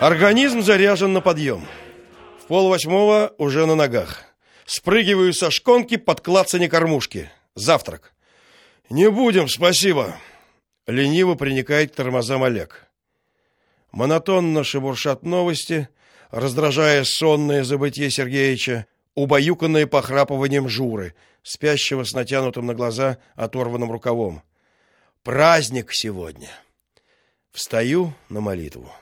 Организм заряжен на подъем. В полвосьмого уже на ногах. Спрыгиваю со шконки под клацанье кормушки. Завтрак. Не будем, спасибо. Лениво приникает к тормозам Олег. Монотонно шебуршат новости, раздражая сонное забытье Сергеевича, убаюканное похрапыванием Журы, спящего с натянутым на глаза оторванным рукавом. Праздник сегодня. Встаю на молитву.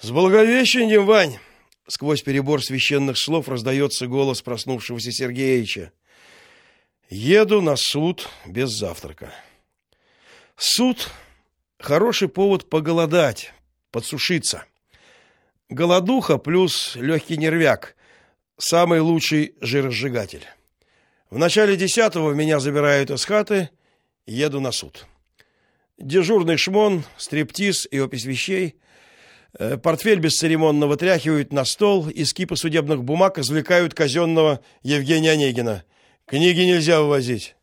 С благовещением, Вань. Сквозь перебор священных слов раздается голос проснувшегося Сергеевича. Еду на суд без завтрака. Суд хороший повод поголодать, подсушиться. Голодуха плюс легкий нервяк самый лучший жиросжигатель. В начале десятого меня забирают из хаты, еду на суд. Дежурный шмон, стриптиз и опись вещей портфель бесцеремонно вытряхивают на стол, из кипа судебных бумаг извлекают казенного Евгения Онегина. Книги нельзя вывозить.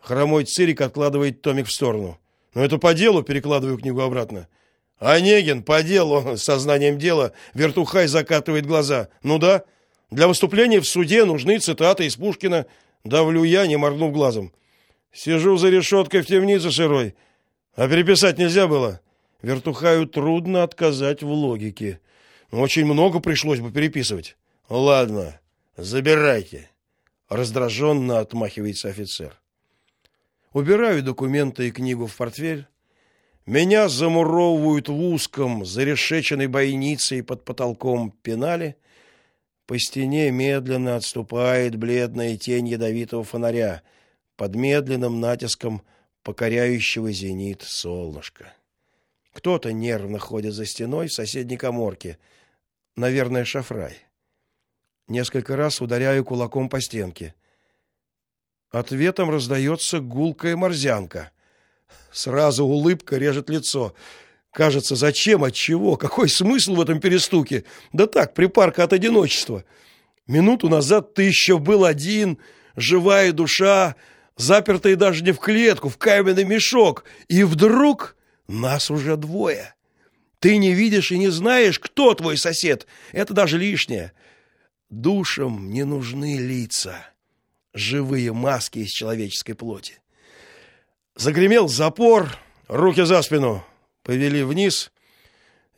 Хромой цирик откладывает томик в сторону. Но это по делу, перекладываю книгу обратно. Онегин, по делу, сознанием дела, вертухай закатывает глаза. Ну да, для выступления в суде нужны цитаты из Пушкина. Давлю я, не моргнув глазом. Сижу за решеткой в темнице сырой. А переписать нельзя было. Вертухаю трудно отказать в логике. Очень много пришлось бы переписывать. Ладно, забирайте, раздраженно отмахивается офицер. Убираю документы и книгу в портфель. Меня замуровывают в узком, зарешеченной бойницей под потолком пенале. По стене медленно отступает бледная тень ядовитого фонаря под медленным натиском покоряющего зенит солнышка. Кто-то нервно ходит за стеной в соседней каморке. Наверное, шафрай. Несколько раз ударяю кулаком по стенке. Ответом раздается гулкая морзянка. Сразу улыбка режет лицо. Кажется, зачем, от чего, какой смысл в этом перестуке? Да так, припарка от одиночества. Минуту назад ты еще был один, живая душа, запертая даже не в клетку, в каменный мешок, и вдруг нас уже двое. Ты не видишь и не знаешь, кто твой сосед. Это даже лишнее. Душам не нужны лица, живые маски из человеческой плоти. Загремел запор, руки за спину, повели вниз.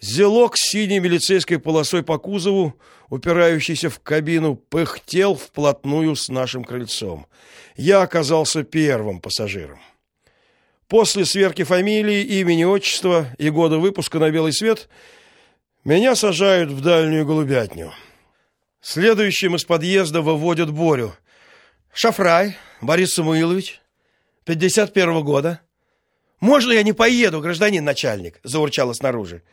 Зелок с синей милицейской полосой по кузову, упирающийся в кабину, пыхтел вплотную с нашим крыльцом. Я оказался первым пассажиром. После сверки фамилии, имени, отчества и года выпуска на белый свет меня сажают в дальнюю голубятню. Следующим из подъезда выводят Борю. Шафрай Борис Самуилович, 51-го года. Можно я не поеду, гражданин начальник, заурчало снаружи.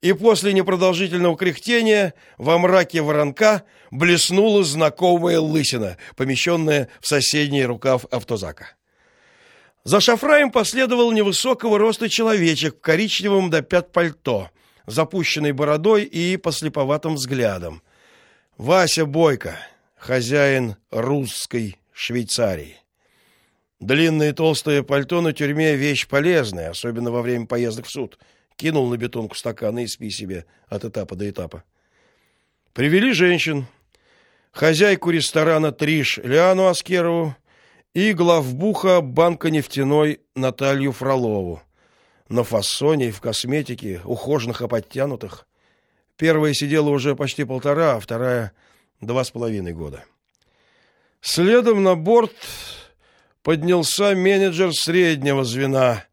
И после непродолжительного кряхтения во мраке воронка блеснула знакомая лысина, помещенная в соседний рукав автозака. За шафраем последовал невысокого роста человечек в коричневом до пят пальто, запущенной бородой и послеповатым взглядом. Вася Бойко, хозяин русской Швейцарии. Длинное толстое пальто на тюрьме вещь полезная, особенно во время поездок в суд. Кинул на бетонку стаканы и спи себе от этапа до этапа. Привели женщин. Хозяйку ресторана Триш Лиану Аскерову и главбуха банка нефтяной Наталью Фролову. На фасоне и в косметике, ухоженных и подтянутых. Первая сидела уже почти полтора, а вторая два с половиной года. Следом на борт поднялся менеджер среднего звена.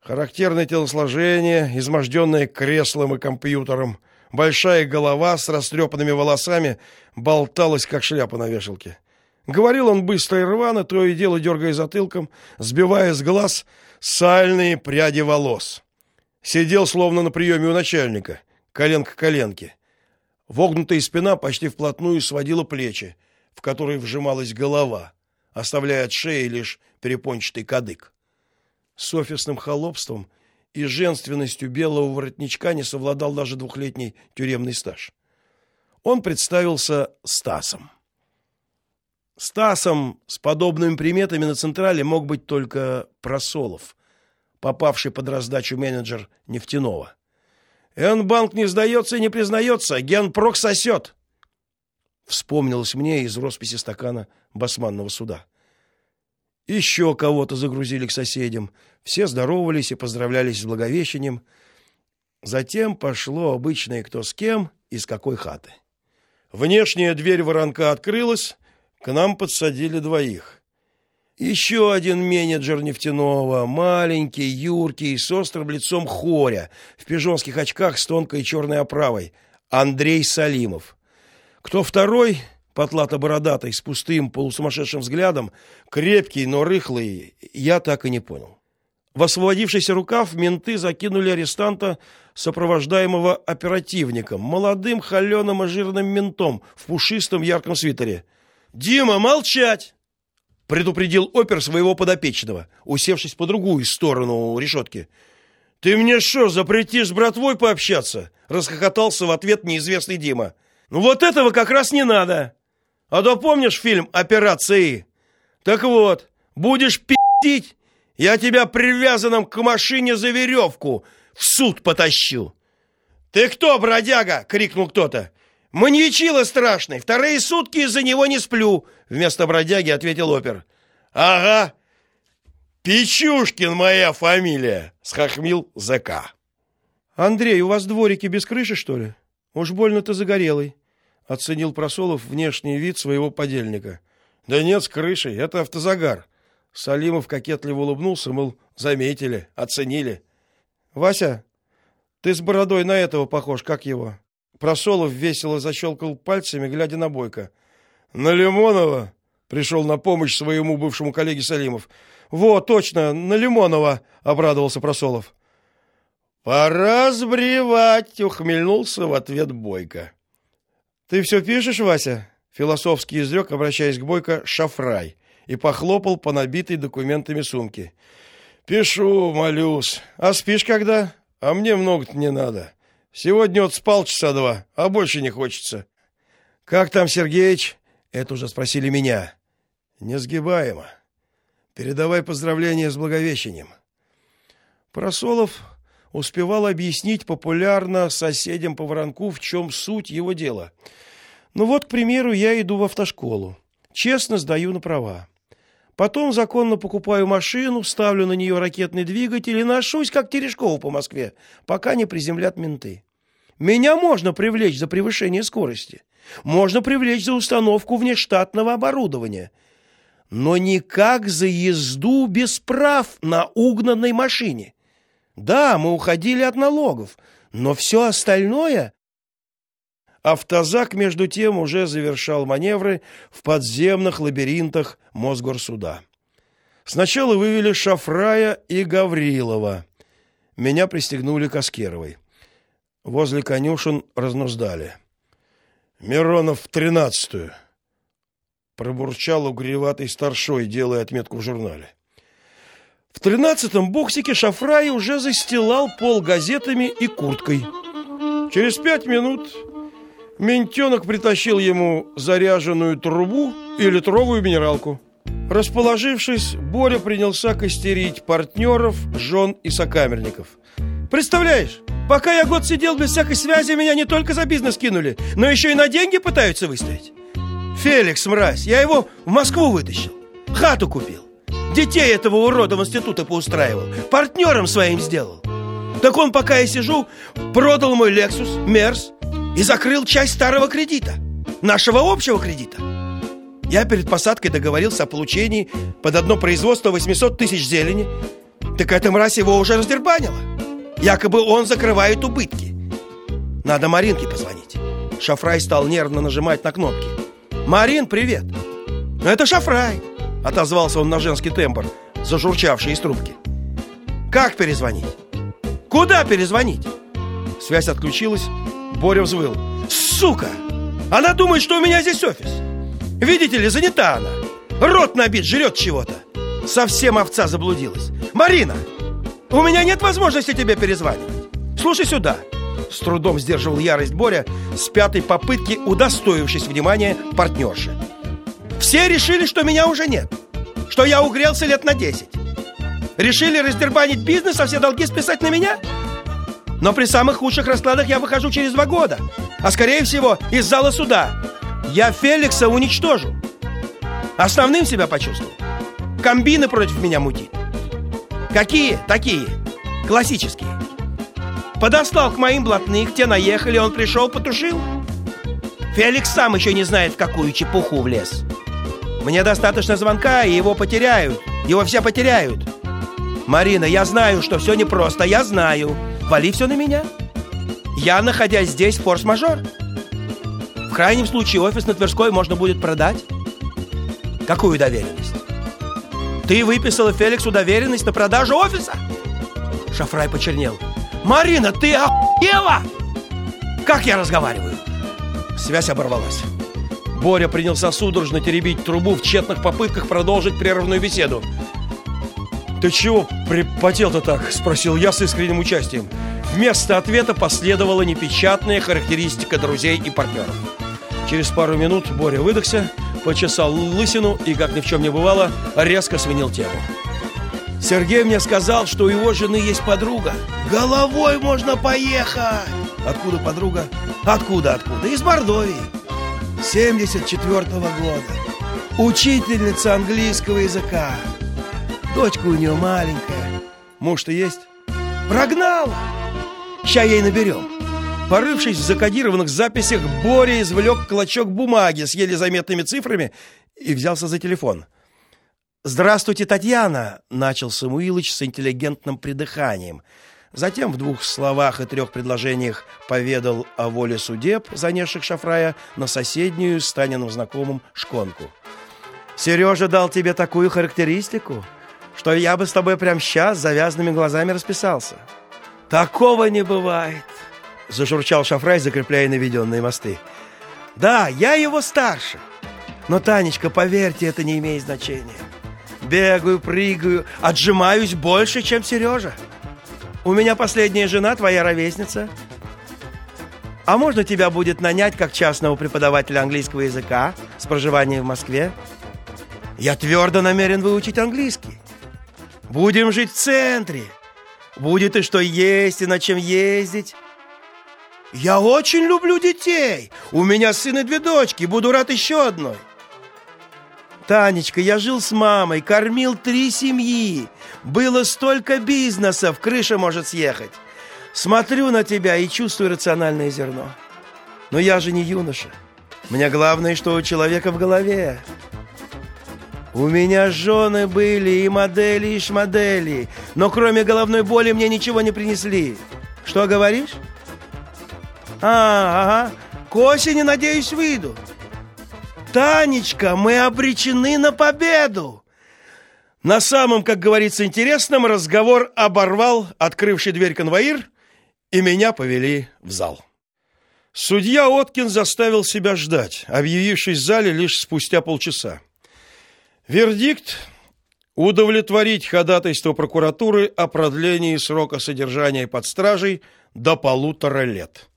Характерное телосложение, изможденное креслом и компьютером, большая голова с растрепанными волосами болталась как шляпа на вешалке. Говорил он быстро и рвано, то и дело дергая затылком, сбивая с глаз сальные пряди волос. Сидел словно на приеме у начальника, коленка к коленке. Вогнутая спина почти вплотную сводила плечи, в которые вжималась голова, оставляя от шеи лишь перепончатый кадык. С офисным холопством и женственностью белого воротничка не совладал даже двухлетний тюремный стаж. Он представился Стасом. Стасом с подобными приметами на централе мог быть только Просолов, попавший под раздачу менеджер нефтяного. Энбанк не сдается и не признается, генпрок сосет. Вспомнилось мне из росписи стакана басманного суда. Еще кого-то загрузили к соседям. Все здоровались и поздравлялись с благовещением. Затем пошло обычное кто с кем и с какой хаты. Внешняя дверь воронка открылась, к нам подсадили двоих. Еще один менеджер нефтяного, маленький, юркий, с острым лицом хоря, в пижонских очках с тонкой черной оправой, Андрей Салимов. Кто второй, потлато-бородатый, с пустым полусумасшедшим взглядом, крепкий, но рыхлый, я так и не понял. В освободившийся рукав менты закинули арестанта, сопровождаемого оперативником, молодым, холеным и жирным ментом в пушистом ярком свитере. «Дима, молчать!» предупредил опер своего подопечного, усевшись по другую сторону решетки. Ты мне что, запретишь с братвой пообщаться? расхохотался в ответ неизвестный Дима. Ну вот этого как раз не надо. А то помнишь фильм Операция Так вот, будешь пиздить, я тебя привязанным к машине за веревку в суд потащу. Ты кто, бродяга? крикнул кто-то. Маньячила страшный, вторые сутки из-за него не сплю, вместо бродяги ответил опер. Ага. Печушкин моя фамилия, схохмил ЗК. Андрей, у вас дворики без крыши, что ли? Уж больно ты загорелый, оценил Просолов внешний вид своего подельника. Да нет, с крышей, это автозагар. Салимов кокетливо улыбнулся, мол, заметили, оценили. Вася, ты с бородой на этого похож, как его? Просолов весело защелкал пальцами, глядя на Бойко. На Лимонова пришел на помощь своему бывшему коллеге Салимов. "Вот, точно, на Лимонова", обрадовался Просолов. "Пора сбривать", ухмыльнулся в ответ Бойко. "Ты все пишешь, Вася?" философски изрек, обращаясь к Бойко, Шафрай и похлопал по набитой документами сумке. "Пишу, молюсь. А спишь когда? А мне много-то не надо". Сегодня вот спал часа два, а больше не хочется. Как там Сергеич? Это уже спросили меня. Несгибаемо. Передавай поздравления с благовещением. Просолов успевал объяснить популярно соседям по Воронку, в чем суть его дела. Ну вот, к примеру, я иду в автошколу. Честно сдаю на права. Потом законно покупаю машину, ставлю на нее ракетный двигатель и ношусь как Терешкова по Москве, пока не приземлят менты. Меня можно привлечь за превышение скорости. Можно привлечь за установку внештатного оборудования. Но никак за езду без прав на угнанной машине. Да, мы уходили от налогов, но все остальное Автозак между тем уже завершал маневры в подземных лабиринтах Мосгорсуда. Сначала вывели Шафрая и Гаврилова. Меня пристегнули к Аскеровой. Возле конюшен разнуздали. Миронов в тринадцатую. Пробурчал угреватый старшой, делая отметку в журнале. В тринадцатом боксике Шафрай уже застилал пол газетами и курткой. Через пять минут Ментенок притащил ему заряженную трубу и литровую минералку. Расположившись, Боря принялся костерить партнеров, жен и сокамерников. «Представляешь, пока я год сидел без всякой связи, меня не только за бизнес кинули, но еще и на деньги пытаются выставить. Феликс, мразь, я его в Москву вытащил, хату купил, детей этого урода в институты поустраивал, партнером своим сделал. Так он, пока я сижу, продал мой Лексус, Мерс, и закрыл часть старого кредита, нашего общего кредита. Я перед посадкой договорился о получении под одно производство 800 тысяч зелени. Так эта мразь его уже раздербанила. Якобы он закрывает убытки. Надо Маринке позвонить. Шафрай стал нервно нажимать на кнопки. «Марин, привет!» «Это Шафрай!» Отозвался он на женский тембр, зажурчавший из трубки. «Как перезвонить?» «Куда перезвонить?» Связь отключилась, Боря взвыл. Сука! Она думает, что у меня здесь офис. Видите ли, занята она. Рот набит, жрет чего-то. Совсем овца заблудилась. Марина, у меня нет возможности тебе перезванивать. Слушай сюда. С трудом сдерживал ярость Боря, с пятой попытки удостоившись внимания партнерши. Все решили, что меня уже нет. Что я угрелся лет на 10. Решили раздербанить бизнес, а все долги списать на меня? Но при самых худших раскладах я выхожу через два года. А скорее всего, из зала суда. Я Феликса уничтожу. Основным себя почувствовал. Комбины против меня мутит. Какие? Такие. Классические. Подослал к моим блатных, те наехали, он пришел, потушил. Феликс сам еще не знает, в какую чепуху влез. Мне достаточно звонка, и его потеряют. Его все потеряют. Марина, я знаю, что все непросто, я знаю. Вали все на меня. Я, находясь здесь, форс-мажор. В крайнем случае офис на Тверской можно будет продать. Какую доверенность? Ты выписала Феликсу доверенность на продажу офиса? Шафрай почернел. Марина, ты охуела? Как я разговариваю? Связь оборвалась. Боря принялся судорожно теребить трубу в тщетных попытках продолжить прерванную беседу. «Ты чего припотел-то так?» – спросил я с искренним участием. Вместо ответа последовала непечатная характеристика друзей и партнеров. Через пару минут Боря выдохся, почесал лысину и, как ни в чем не бывало, резко сменил тему. Сергей мне сказал, что у его жены есть подруга. Головой можно поехать. Откуда подруга? Откуда, откуда? Из Мордовии. 74-го года. Учительница английского языка. Дочка у нее маленькая. Муж-то есть? Прогнала. Ща ей наберем. Порывшись в закодированных записях, Боря извлек клочок бумаги с еле заметными цифрами и взялся за телефон. «Здравствуйте, Татьяна!» — начал Самуилыч с интеллигентным придыханием — Затем в двух словах и трех предложениях поведал о воле судеб, занесших Шафрая на соседнюю с Таниным знакомым шконку. «Сережа дал тебе такую характеристику, что я бы с тобой прямо сейчас завязанными глазами расписался». «Такого не бывает!» — зажурчал Шафрай, закрепляя наведенные мосты. «Да, я его старше. Но, Танечка, поверьте, это не имеет значения. Бегаю, прыгаю, отжимаюсь больше, чем Сережа». У меня последняя жена, твоя ровесница. А можно тебя будет нанять как частного преподавателя английского языка с проживанием в Москве? Я твердо намерен выучить английский. Будем жить в центре. Будет и что есть, и на чем ездить. Я очень люблю детей. У меня сын и две дочки. Буду рад еще одной. Танечка, я жил с мамой, кормил три семьи. Было столько бизнесов, крыша может съехать. Смотрю на тебя и чувствую рациональное зерно. Но я же не юноша. Мне главное, что у человека в голове. У меня жены были и модели, и шмодели, но кроме головной боли мне ничего не принесли. Что говоришь? А, ага, к осени, надеюсь, выйду. Танечка, мы обречены на победу!» На самом, как говорится, интересном разговор оборвал открывший дверь конвоир, и меня повели в зал. Судья Откин заставил себя ждать, объявившись в зале лишь спустя полчаса. Вердикт – удовлетворить ходатайство прокуратуры о продлении срока содержания под стражей до полутора лет.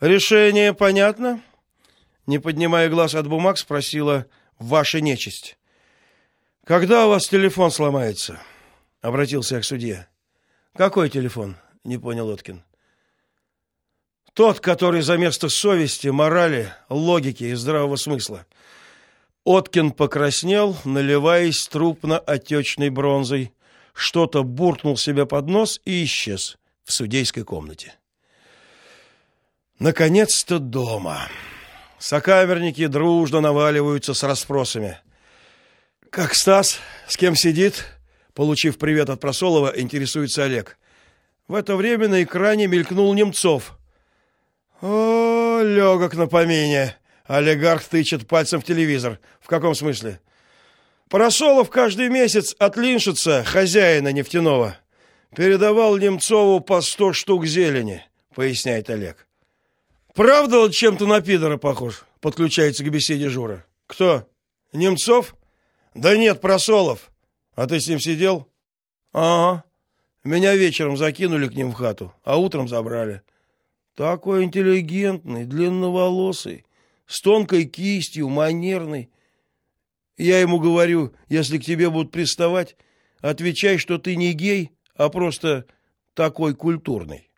Решение понятно? не поднимая глаз от бумаг, спросила «Ваша нечисть». «Когда у вас телефон сломается?» — обратился я к судье. «Какой телефон?» — не понял Откин. «Тот, который за место совести, морали, логики и здравого смысла». Откин покраснел, наливаясь трупно-отечной бронзой, что-то буркнул себе под нос и исчез в судейской комнате. Наконец-то дома. Сокамерники дружно наваливаются с расспросами. «Как Стас? С кем сидит?» Получив привет от Просолова, интересуется Олег. В это время на экране мелькнул Немцов. «О, легок на помине!» Олигарх тычет пальцем в телевизор. «В каком смысле?» Просолов каждый месяц от Линшица, хозяина нефтяного, передавал Немцову по сто штук зелени, поясняет Олег. Правда он чем-то на пидора похож? Подключается к беседе Жура. Кто? Немцов? Да нет, Просолов. А ты с ним сидел? Ага. Меня вечером закинули к ним в хату, а утром забрали. Такой интеллигентный, длинноволосый, с тонкой кистью, манерный. Я ему говорю, если к тебе будут приставать, отвечай, что ты не гей, а просто такой культурный.